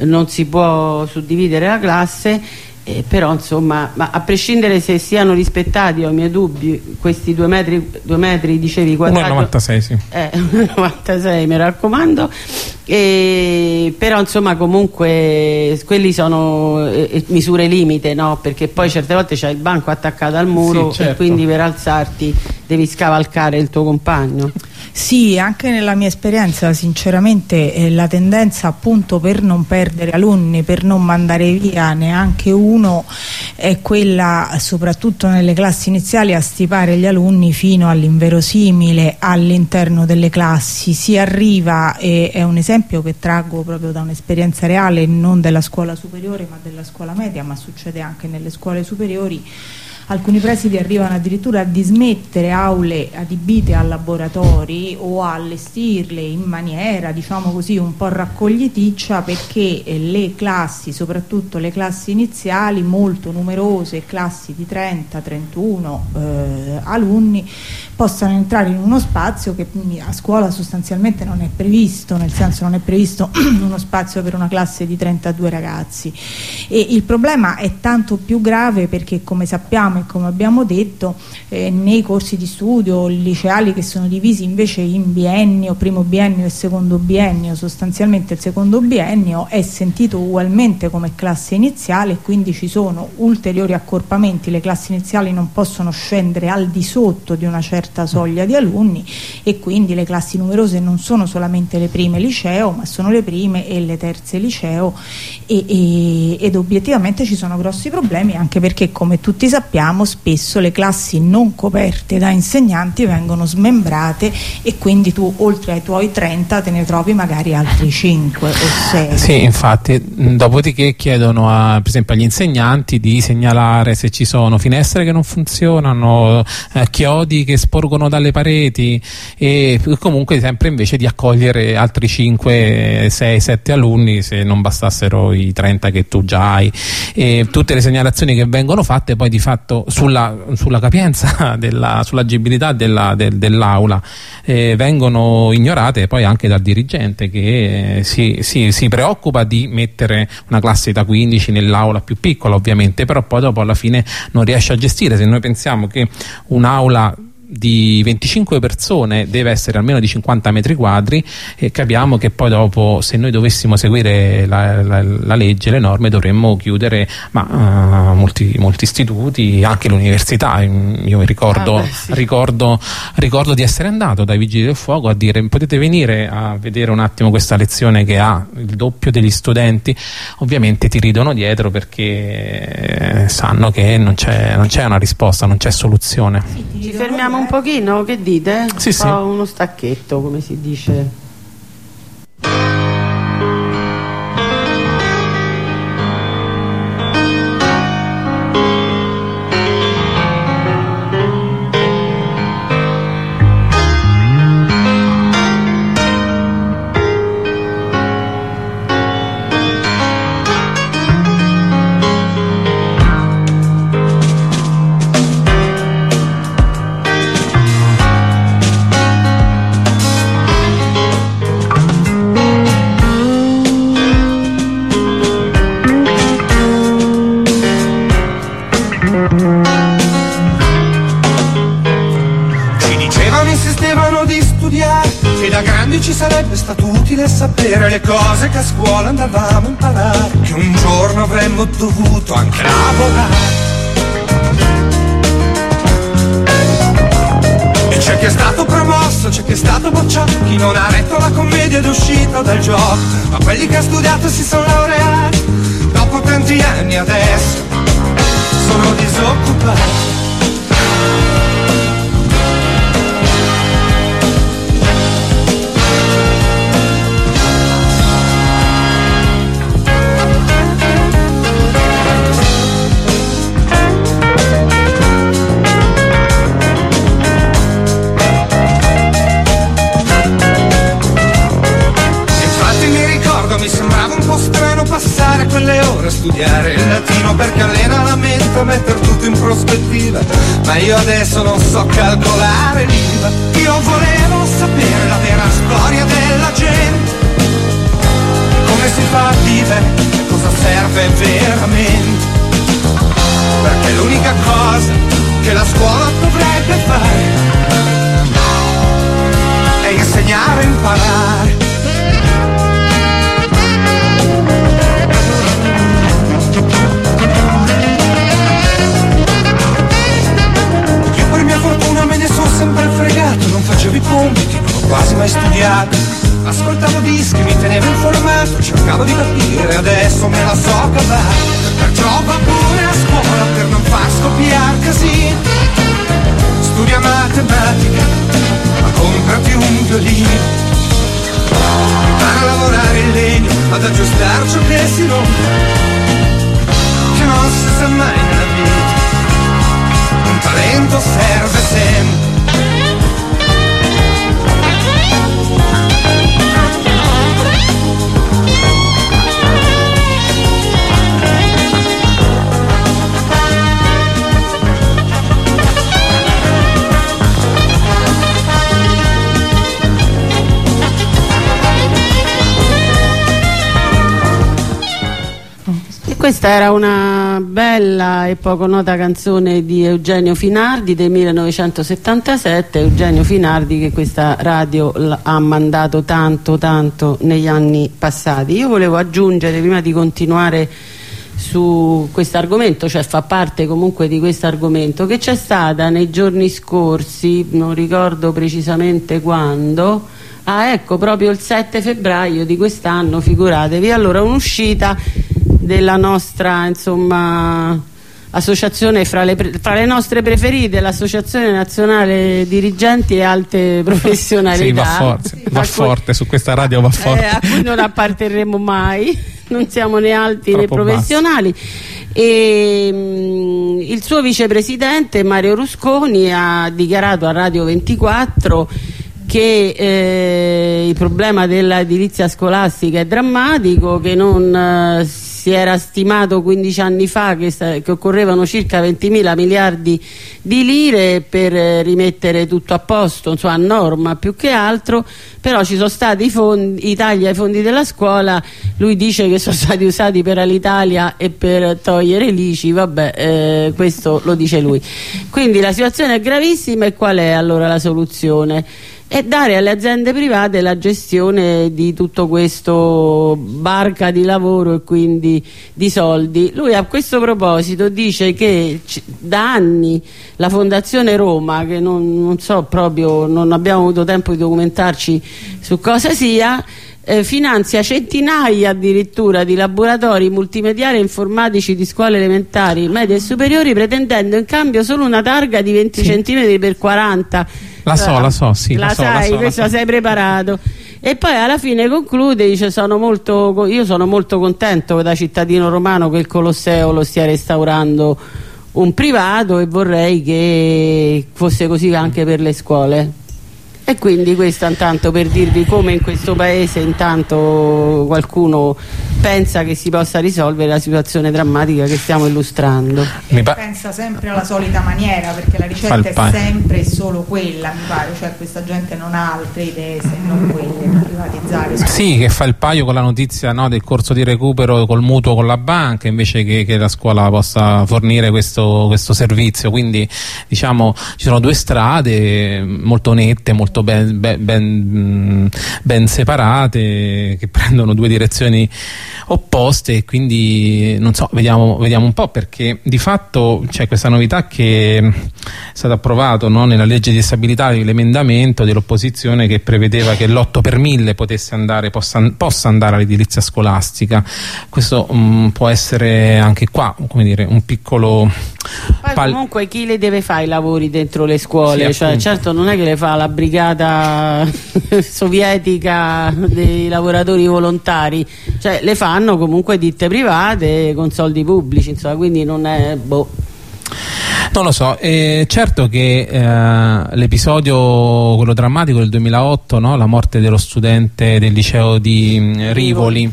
non si può suddividere la classe eh, però insomma a prescindere se siano rispettati ho i miei dubbi questi due metri, due metri dicevi quadrati 1,96 sì eh, 96 mi raccomando e, però insomma comunque quelli sono eh, eh, misure limite no? perché poi certe volte c'è il banco attaccato al muro sì, certo. e quindi per alzarti devi scavalcare il tuo compagno sì, anche nella mia esperienza sinceramente eh, la tendenza appunto per non perdere alunni, per non mandare via neanche uno è quella soprattutto nelle classi iniziali a stipare gli alunni fino all'inverosimile all'interno delle classi. Si arriva, e è un esempio che traggo proprio da un'esperienza reale non della scuola superiore ma della scuola media, ma succede anche nelle scuole superiori alcuni presidi arrivano addirittura a dismettere aule adibite a laboratori o a allestirle in maniera diciamo così un po' raccogliticcia perché eh, le classi, soprattutto le classi iniziali molto numerose, classi di 30-31 eh, alunni possano entrare in uno spazio che a scuola sostanzialmente non è previsto, nel senso non è previsto uno spazio per una classe di 32 ragazzi. E il problema è tanto più grave perché come sappiamo e come abbiamo detto eh, nei corsi di studio liceali che sono divisi invece in biennio, primo biennio e secondo biennio, sostanzialmente il secondo biennio è sentito ugualmente come classe iniziale e quindi ci sono ulteriori accorpamenti, le classi iniziali non possono scendere al di sotto di una certa certa soglia di alunni e quindi le classi numerose non sono solamente le prime liceo ma sono le prime e le terze liceo e, e, ed obiettivamente ci sono grossi problemi anche perché come tutti sappiamo spesso le classi non coperte da insegnanti vengono smembrate e quindi tu oltre ai tuoi 30 te ne trovi magari altri 5 o 6 sì infatti dopodiché chiedono a, per esempio agli insegnanti di segnalare se ci sono finestre che non funzionano eh, chiodi che sporgono sporgono dalle pareti e comunque sempre invece di accogliere altri 5, 6, 7 alunni se non bastassero i 30 che tu già hai. E tutte le segnalazioni che vengono fatte poi di fatto sulla, sulla capienza, sull'agibilità della, del, dell'aula eh, vengono ignorate poi anche dal dirigente che eh, si, si, si preoccupa di mettere una classe da 15 nell'aula più piccola ovviamente però poi dopo alla fine non riesce a gestire. Se noi pensiamo che un'aula di 25 persone deve essere almeno di 50 metri quadri e capiamo che poi dopo se noi dovessimo seguire la, la, la legge, le norme dovremmo chiudere ma, uh, molti, molti, istituti, anche l'università. Io ricordo, ah beh, sì. ricordo, ricordo, di essere andato dai vigili del fuoco a dire potete venire a vedere un attimo questa lezione che ha il doppio degli studenti? Ovviamente ti ridono dietro perché eh, sanno che non c'è una risposta, non c'è soluzione. Ci fermiamo un pochino, che dite? Sì, sì. uno stacchetto, come si dice. Ma quelli che ha studiato si sono laureati, dopo tanti anni adesso sono disoccupati. Cercavo di capire, adesso me la so cavare. Perciò va pure a scuola per non far scoppiare casino. Studia matematica, ma comprati un violino. Impara a lavorare in legno, ad aggiustare ciò che si rompe. Che non si sa mai nella vita. Un talento serve sempre Questa era una bella e poco nota canzone di Eugenio Finardi del 1977, Eugenio Finardi che questa radio ha mandato tanto tanto negli anni passati. Io volevo aggiungere prima di continuare su questo argomento, cioè fa parte comunque di questo argomento, che c'è stata nei giorni scorsi, non ricordo precisamente quando, ah ecco proprio il 7 febbraio di quest'anno, figuratevi, allora un'uscita della nostra insomma, associazione fra le, fra le, nostre preferite, l'Associazione Nazionale Dirigenti e Alte Professionalità. sì, va, forte, sì, va forte su questa radio va forte. Eh, a cui non apparterremo mai, non siamo né alti Troppo né professionali. E, mh, mm, il suo vicepresidente Mario Rusconi ha dichiarato a Radio 24 che eh, il problema dell'edilizia scolastica è drammatico, che non eh, si era stimato 15 anni fa che, che occorrevano circa 20 mila miliardi di lire per eh, rimettere tutto a posto, insomma a norma più che altro, però ci sono stati i, fondi, i tagli ai fondi della scuola, lui dice che sono stati usati per l'Italia e per togliere l'ICI, vabbè eh, questo lo dice lui. Quindi la situazione è gravissima e qual è allora la soluzione? E dare alle aziende private la gestione di tutto questo barca di lavoro e quindi di soldi. Lui a questo proposito dice che da anni la Fondazione Roma, che non, non so proprio, non abbiamo avuto tempo di documentarci su cosa sia, eh, finanzia centinaia addirittura di laboratori multimediali e informatici di scuole elementari, medie e superiori pretendendo in cambio solo una targa di 20 sì. cm per 40 la so, la so, sì. La, la so, sai, la so, questo la sei preparato. E poi alla fine conclude, dice sono molto, io sono molto contento da cittadino romano che il Colosseo lo stia restaurando un privato e vorrei che fosse così anche per le scuole. E quindi questo intanto per dirvi come in questo paese intanto qualcuno pensa che si possa risolvere la situazione drammatica che stiamo illustrando. Mi pensa sempre alla solita maniera perché la ricetta è sempre e solo quella, mi pare, cioè questa gente non ha altre idee se non quelle per privatizzare. Sì, che fa il paio con la notizia no, del corso di recupero col mutuo con la banca invece che, che la scuola possa fornire questo, questo servizio, quindi diciamo ci sono due strade molto nette, molto molto ben, ben, ben, ben separate che prendono due direzioni opposte e quindi non so, vediamo, vediamo, un po' perché di fatto c'è questa novità che è stato approvato no, nella legge di stabilità l'emendamento dell'opposizione che prevedeva che l'8 per 1000 potesse andare, possa, possa andare all'edilizia scolastica questo um, può essere anche qua come dire, un piccolo poi comunque chi le deve fare i lavori dentro le scuole? Sì, cioè, certo non è che le fa la brigata sovietica dei lavoratori volontari, cioè, le fanno comunque ditte private con soldi pubblici, insomma, quindi non è... Boh. Non lo so, eh, certo che eh, l'episodio, quello drammatico del 2008, no? la morte dello studente del liceo di mm, Rivoli,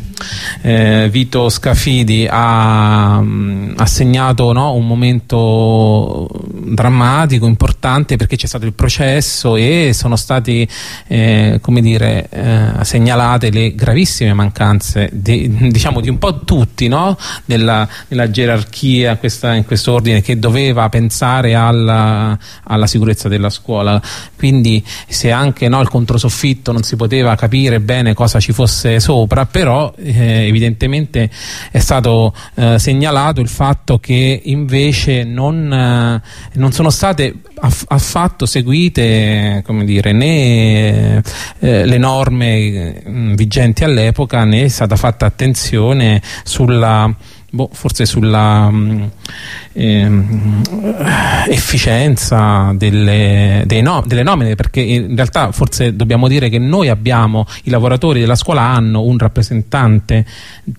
eh, Vito Scafidi, ha, mm, ha segnato no? un momento drammatico, importante, perché c'è stato il processo e sono state eh, come dire, eh, segnalate le gravissime mancanze di, diciamo, di un po' tutti no? della, della gerarchia questa, in questo ordine che doveva pensare pensare alla, alla, sicurezza della scuola. Quindi se anche no, il controsoffitto non si poteva capire bene cosa ci fosse sopra però eh, evidentemente è stato eh, segnalato il fatto che invece non, eh, non sono state aff affatto seguite dire, né eh, le norme mh, vigenti all'epoca né è stata fatta attenzione sulla boh, forse sulla mh, ehm, efficienza delle, no, delle, nomine perché in realtà forse dobbiamo dire che noi abbiamo i lavoratori della scuola hanno un rappresentante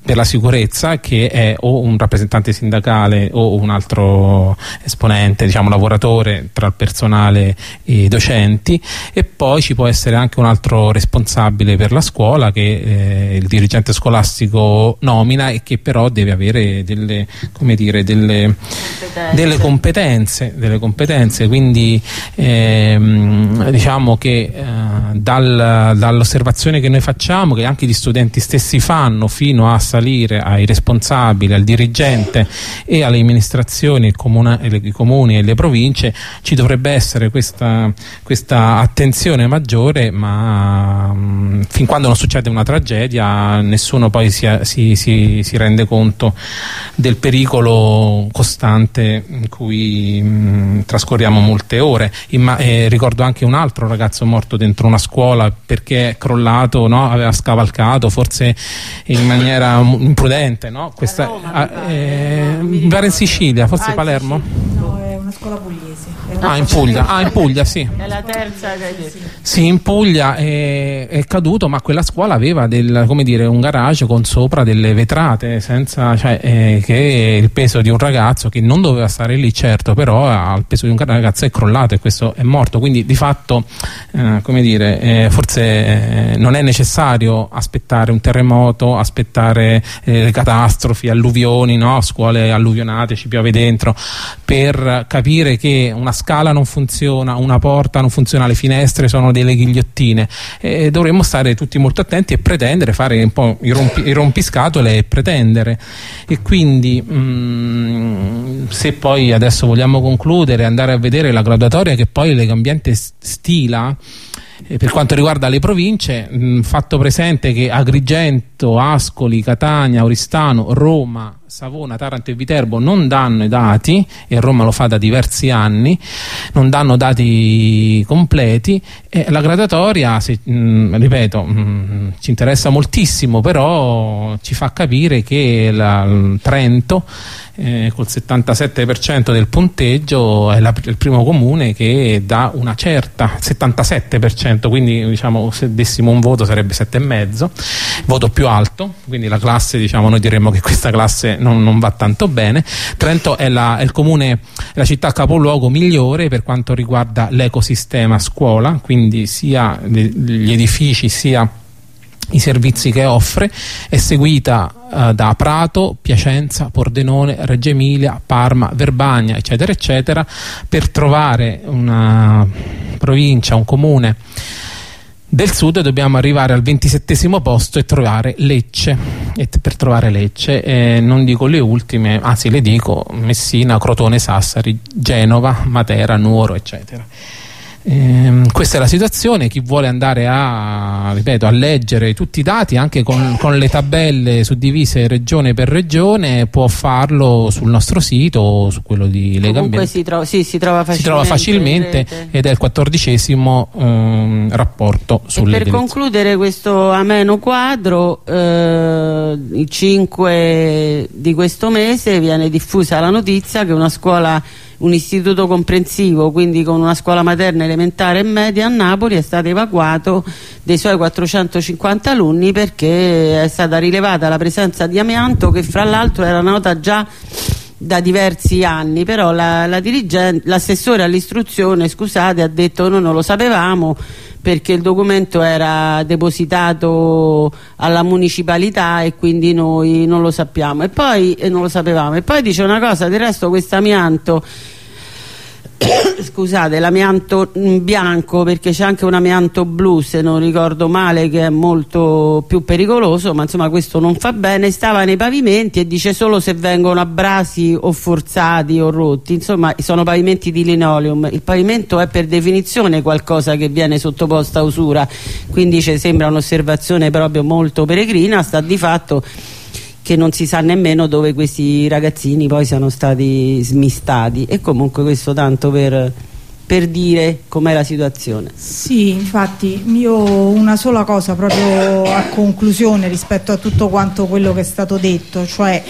per la sicurezza che è o un rappresentante sindacale o un altro esponente diciamo lavoratore tra il personale e i docenti. E poi ci può essere anche un altro responsabile per la scuola che eh, il dirigente scolastico nomina e che però deve avere delle, come dire, delle competenze. delle competenze, delle competenze quindi ehm, diciamo che eh, dal, dall'osservazione che noi facciamo, che anche gli studenti stessi fanno fino a salire ai responsabili, al dirigente e alle amministrazioni, il comune, i comuni e le province, ci dovrebbe essere questa, questa attenzione maggiore, ma mh, mm, fin quando non succede una tragedia nessuno poi si, si, si, si rende conto del pericolo costante in cui mh, mm, trascorriamo molte ore. Imma eh, ricordo anche un altro ragazzo morto dentro una scuola perché è crollato, no? aveva scavalcato, forse in maniera imprudente. No? Questa, Roma, ah, eh, pare in Sicilia, forse ah, Palermo? No, è una scuola pugliese. Ah, in Puglia, ah, in Puglia, sì. È la terza che Sì, in Puglia è, è caduto, ma quella scuola aveva del, come dire, un garage con sopra delle vetrate, senza, cioè, eh, che il peso di un ragazzo che non doveva stare lì, certo, però al peso di un ragazzo è crollato e questo è morto. Quindi di fatto, eh, come dire, eh, forse eh, non è necessario aspettare un terremoto, aspettare eh, catastrofi, alluvioni, no? scuole alluvionate, ci piove dentro, per capire che una scala non funziona, una porta non funziona, le finestre sono delle ghigliottine. Eh, dovremmo stare tutti molto attenti e pretendere, fare un po' i, rompi, i rompiscatole e pretendere. E quindi mh, mm, se poi adesso vogliamo concludere, andare a vedere la graduatoria che poi Legambiente stila eh, per quanto riguarda le province, mh, fatto presente che Agrigento, Ascoli, Catania, Oristano, Roma, Savona, Taranto e Viterbo non danno i dati e Roma lo fa da diversi anni, non danno dati completi e la gradatoria, se, mh, ripeto, mh, ci interessa moltissimo, però ci fa capire che la, Trento eh, col 77% del punteggio è la, il primo comune che dà una certa 77% quindi diciamo se dessimo un voto sarebbe 7,5 voto più alto quindi la classe diciamo noi diremmo che questa classe non, non va tanto bene. Trento è, la, è il comune la città capoluogo migliore per quanto riguarda l'ecosistema scuola quindi sia gli edifici sia i servizi che offre, è seguita uh, da Prato, Piacenza, Pordenone, Reggio Emilia, Parma, Verbagna, eccetera, eccetera, per trovare una provincia, un comune del sud dobbiamo arrivare al 27 posto e trovare Lecce. E per trovare Lecce eh, non dico le ultime anzi le dico Messina, Crotone, Sassari Genova, Matera, Nuoro eccetera Ehm, questa è la situazione, chi vuole andare a, ripeto, a leggere tutti i dati anche con, con, le tabelle suddivise regione per regione può farlo sul nostro sito o su quello di Lega Ambiente. Si, tro sì, si trova facilmente, si trova facilmente ed è il quattordicesimo ehm, rapporto sulle e Per concludere questo ameno quadro, eh, il 5 di questo mese viene diffusa la notizia che una scuola un istituto comprensivo, quindi con una scuola materna elementare e media a Napoli è stato evacuato dei suoi 450 alunni perché è stata rilevata la presenza di amianto che fra l'altro era nota già da diversi anni, però l'assessore la all'istruzione scusate, ha detto noi non lo sapevamo perché il documento era depositato alla municipalità e quindi noi non lo sappiamo. E poi e non lo sapevamo. E poi dice una cosa del resto questo amianto scusate, l'amianto bianco perché c'è anche un amianto blu se non ricordo male che è molto più pericoloso ma insomma questo non fa bene. Stava nei pavimenti e dice solo se vengono abrasi o forzati o rotti. Insomma sono pavimenti di linoleum. Il pavimento è per definizione qualcosa che viene sottoposto a usura. Quindi sembra un'osservazione proprio molto peregrina sta di fatto che non si sa nemmeno dove questi ragazzini poi siano stati smistati e comunque questo tanto per, per dire com'è la situazione. Sì, infatti io una sola cosa proprio a conclusione rispetto a tutto quanto quello che è stato detto, cioè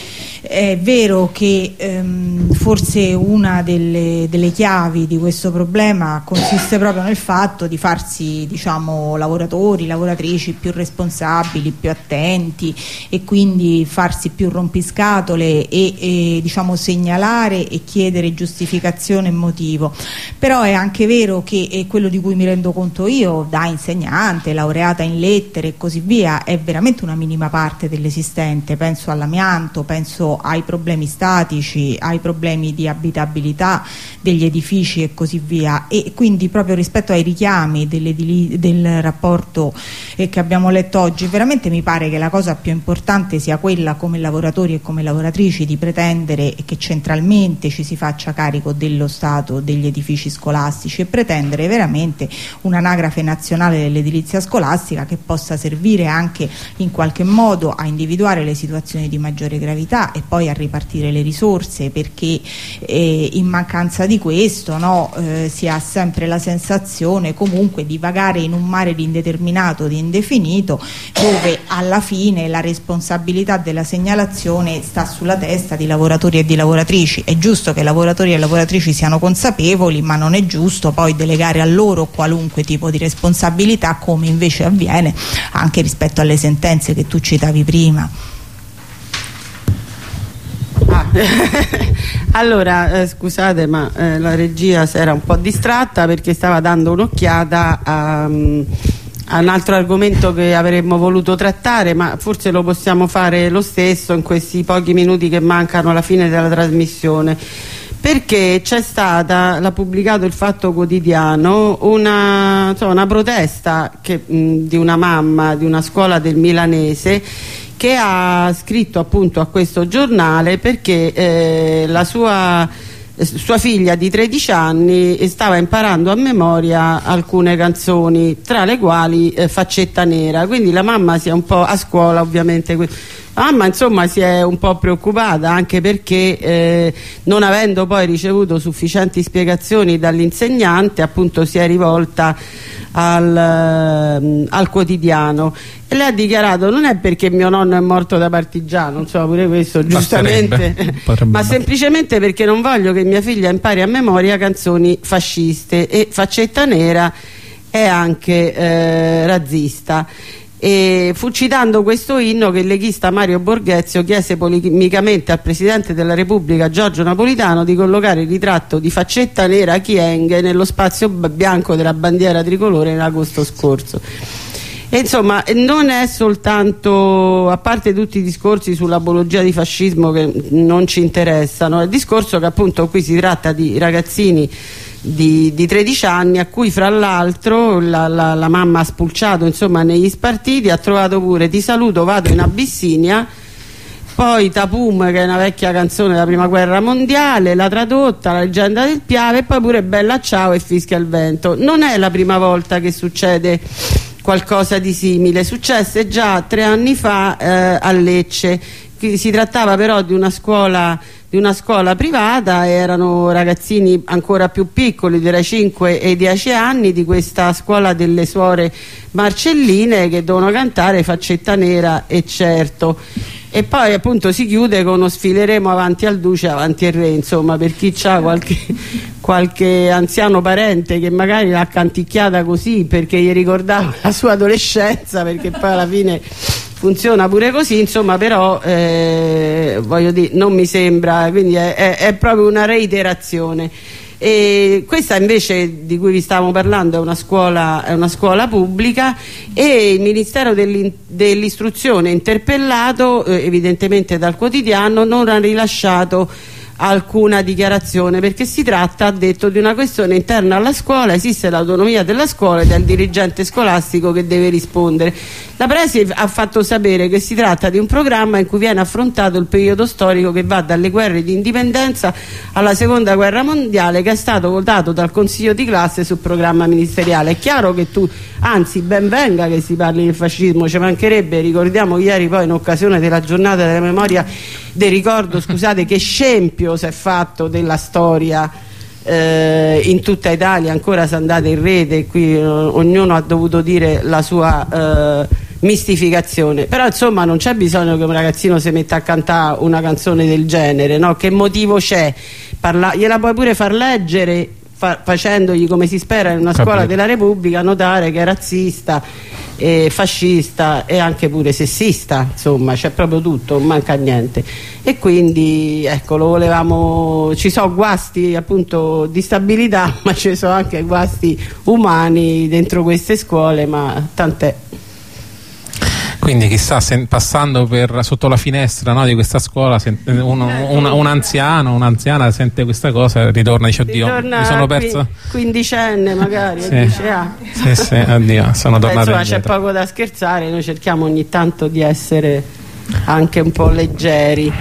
è vero che ehm, forse una delle, delle, chiavi di questo problema consiste proprio nel fatto di farsi diciamo, lavoratori, lavoratrici più responsabili, più attenti e quindi farsi più rompiscatole e, e diciamo, segnalare e chiedere giustificazione e motivo. Però è anche vero che è quello di cui mi rendo conto io da insegnante, laureata in lettere e così via, è veramente una minima parte dell'esistente, penso all'amianto, penso ai problemi statici, ai problemi di abitabilità degli edifici e così via. E quindi proprio rispetto ai richiami del rapporto eh, che abbiamo letto oggi veramente mi pare che la cosa più importante sia quella come lavoratori e come lavoratrici di pretendere che centralmente ci si faccia carico dello Stato degli edifici scolastici e pretendere veramente un'anagrafe nazionale dell'edilizia scolastica che possa servire anche in qualche modo a individuare le situazioni di maggiore gravità e poi a ripartire le risorse perché eh, in mancanza di questo no, eh, si ha sempre la sensazione comunque di vagare in un mare di indeterminato, di indefinito dove alla fine la responsabilità della segnalazione sta sulla testa di lavoratori e di lavoratrici è giusto che lavoratori e lavoratrici siano consapevoli ma non è giusto poi delegare a loro qualunque tipo di responsabilità come invece avviene anche rispetto alle sentenze che tu citavi prima. allora, eh, scusate, ma eh, la regia si era un po' distratta perché stava dando un'occhiata a, um, a, un altro argomento che avremmo voluto trattare, ma forse lo possiamo fare lo stesso in questi pochi minuti che mancano alla fine della trasmissione. Perché c'è stata, l'ha pubblicato il Fatto Quotidiano, una, insomma, una protesta che, mh, di una mamma di una scuola del Milanese che ha scritto appunto a questo giornale perché eh, la sua, sua, figlia di 13 anni stava imparando a memoria alcune canzoni tra le quali eh, Faccetta Nera. Quindi la mamma si è un po' a scuola ovviamente. La mamma insomma si è un po' preoccupata anche perché eh, non avendo poi ricevuto sufficienti spiegazioni dall'insegnante appunto si è rivolta al, ehm, al, quotidiano. E lei ha dichiarato non è perché mio nonno è morto da partigiano insomma pure questo giustamente. Ma semplicemente perché non voglio che mia figlia impari a memoria canzoni fasciste e Faccetta Nera è anche eh, razzista e fu citando questo inno che il leghista Mario Borghezio chiese polemicamente al Presidente della Repubblica Giorgio Napolitano di collocare il ritratto di faccetta nera Chieng nello spazio bianco della bandiera tricolore in agosto scorso. E insomma, non è soltanto, a parte tutti i discorsi sull'apologia di fascismo che non ci interessano, è il discorso che appunto qui si tratta di ragazzini di, di 13 anni a cui fra l'altro la, la, la, mamma ha spulciato insomma, negli spartiti, ha trovato pure ti saluto, vado in Abissinia poi Tapum che è una vecchia canzone della prima guerra mondiale la tradotta, la leggenda del Piave e poi pure Bella ciao e fischia il vento. Non è la prima volta che succede qualcosa di simile. Successe già tre anni fa eh, a Lecce. Si trattava però di una scuola di una scuola privata erano ragazzini ancora più piccoli tra i 5 e i 10 anni di questa scuola delle suore Marcelline che devono cantare Faccetta Nera e certo. E poi appunto si chiude con uno sfileremo avanti al duce avanti al re insomma per chi ha qualche, qualche anziano parente che magari l'ha canticchiata così perché gli ricordava la sua adolescenza perché poi alla fine funziona pure così, insomma, però eh, voglio dire, non mi sembra, quindi è, è, è proprio una reiterazione. E questa invece di cui vi stavamo parlando è una scuola, è una scuola pubblica e il Ministero dell'Istruzione interpellato eh, evidentemente dal quotidiano non ha rilasciato alcuna dichiarazione perché si tratta, ha detto, di una questione interna alla scuola, esiste l'autonomia della scuola ed è il dirigente scolastico che deve rispondere. La Presi ha fatto sapere che si tratta di un programma in cui viene affrontato il periodo storico che va dalle guerre di indipendenza alla seconda guerra mondiale che è stato votato dal consiglio di classe sul programma ministeriale. È chiaro che tu, anzi ben venga che si parli del fascismo, ci mancherebbe, ricordiamo ieri poi in occasione della giornata della memoria del ricordo, scusate, che scempio si è fatto della storia eh, in tutta Italia, ancora se andate in rete, qui eh, ognuno ha dovuto dire la sua... Eh, mistificazione però insomma non c'è bisogno che un ragazzino si metta a cantare una canzone del genere no? che motivo c'è gliela puoi pure far leggere fa facendogli come si spera in una Capito. scuola della Repubblica notare che è razzista eh, fascista e anche pure sessista insomma c'è proprio tutto, non manca niente e quindi ecco lo volevamo ci sono guasti appunto di stabilità ma ci sono anche guasti umani dentro queste scuole ma tant'è quindi chissà, passando per, sotto la finestra no, di questa scuola, un, un, un, anziano, un'anziana sente questa cosa e ritorna e dice oddio, ritorna mi sono perso. Quindicenne magari, sì. dice ah. Sì, sì, oddio, sono tornato Insomma c'è poco da scherzare, noi cerchiamo ogni tanto di essere anche un po' leggeri.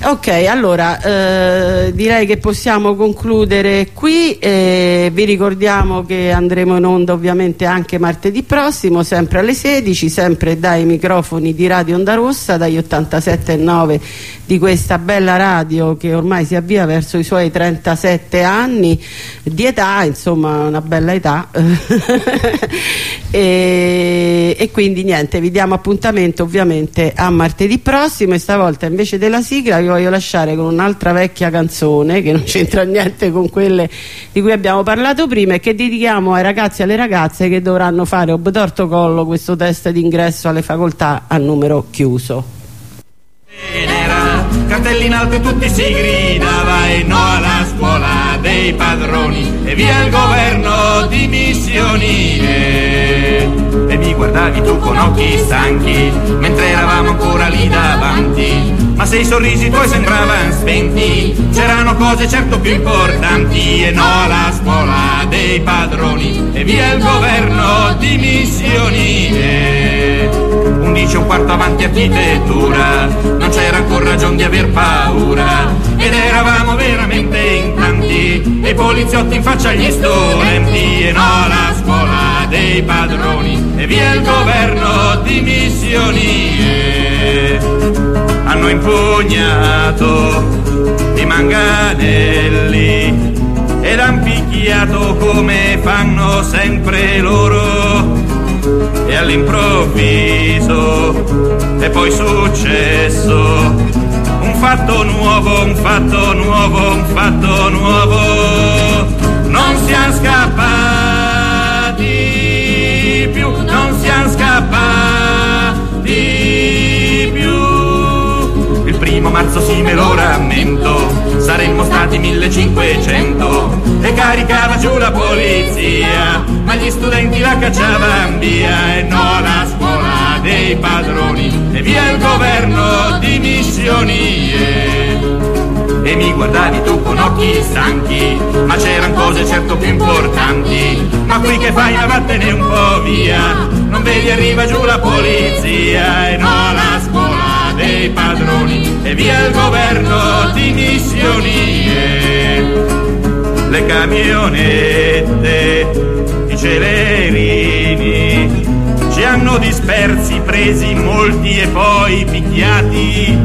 Ok, allora eh, direi che possiamo concludere qui. Eh, vi ricordiamo che andremo in onda ovviamente anche martedì prossimo, sempre alle 16, sempre dai microfoni di Radio Onda Rossa, dagli 87,9 di questa bella radio che ormai si avvia verso i suoi 37 anni di età, insomma una bella età. e, e quindi niente, vi diamo appuntamento ovviamente a martedì prossimo e stavolta invece della sigla vi voglio lasciare con un'altra vecchia canzone che non c'entra niente con quelle di cui abbiamo parlato prima e che dedichiamo ai ragazzi e alle ragazze che dovranno fare obtorto collo questo test d'ingresso alle facoltà a numero chiuso. Cartelli in alto tutti si gridava e no alla scuola dei padroni e via il governo di missioni e mi guardavi tu con occhi stanchi mentre eravamo ancora lì davanti ma se i sorrisi tuoi sembravano spenti c'erano cose certo più importanti e no alla scuola dei padroni e via il governo di missioni. E, 11 un quarto avanti architettura non c'era ancora ragione di aver paura ed eravamo veramente in tanti e i poliziotti in faccia agli studenti e no la scuola dei padroni e via il governo di missioni. e hanno impugnato i manganelli ed han picchiato come fanno sempre loro e all'improvviso è poi successo un fatto nuovo, un fatto nuovo, un fatto nuovo. Non siamo scappati primo marzo sì me lo rammento, saremmo stati 1500 e caricava giù la polizia, ma gli studenti la cacciavano via. E no la scuola dei padroni. E via il governo di missioni. E mi guardavi tu con occhi stanchi, ma c'erano cose certo più importanti. Ma qui che fai, ma vattene un po' via, non vedi arriva giù la polizia. E no la scuola dei padroni e via il governo di missioni. Le camionette, i celerini ci hanno dispersi, presi molti e poi picchiati,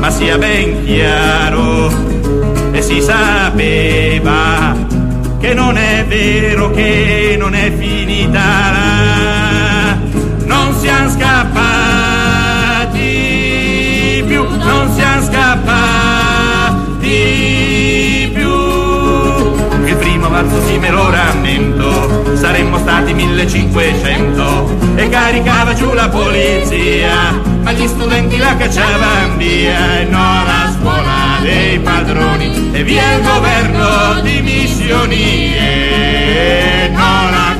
ma sia ben chiaro e si sapeva che non è vero che non è finita là, pazzosime lo rammento, saremmo stati 1500 e caricava giù la polizia, ma gli studenti la cacciavano via. E non alla scuola dei padroni. E via il governo di missioni. E no alla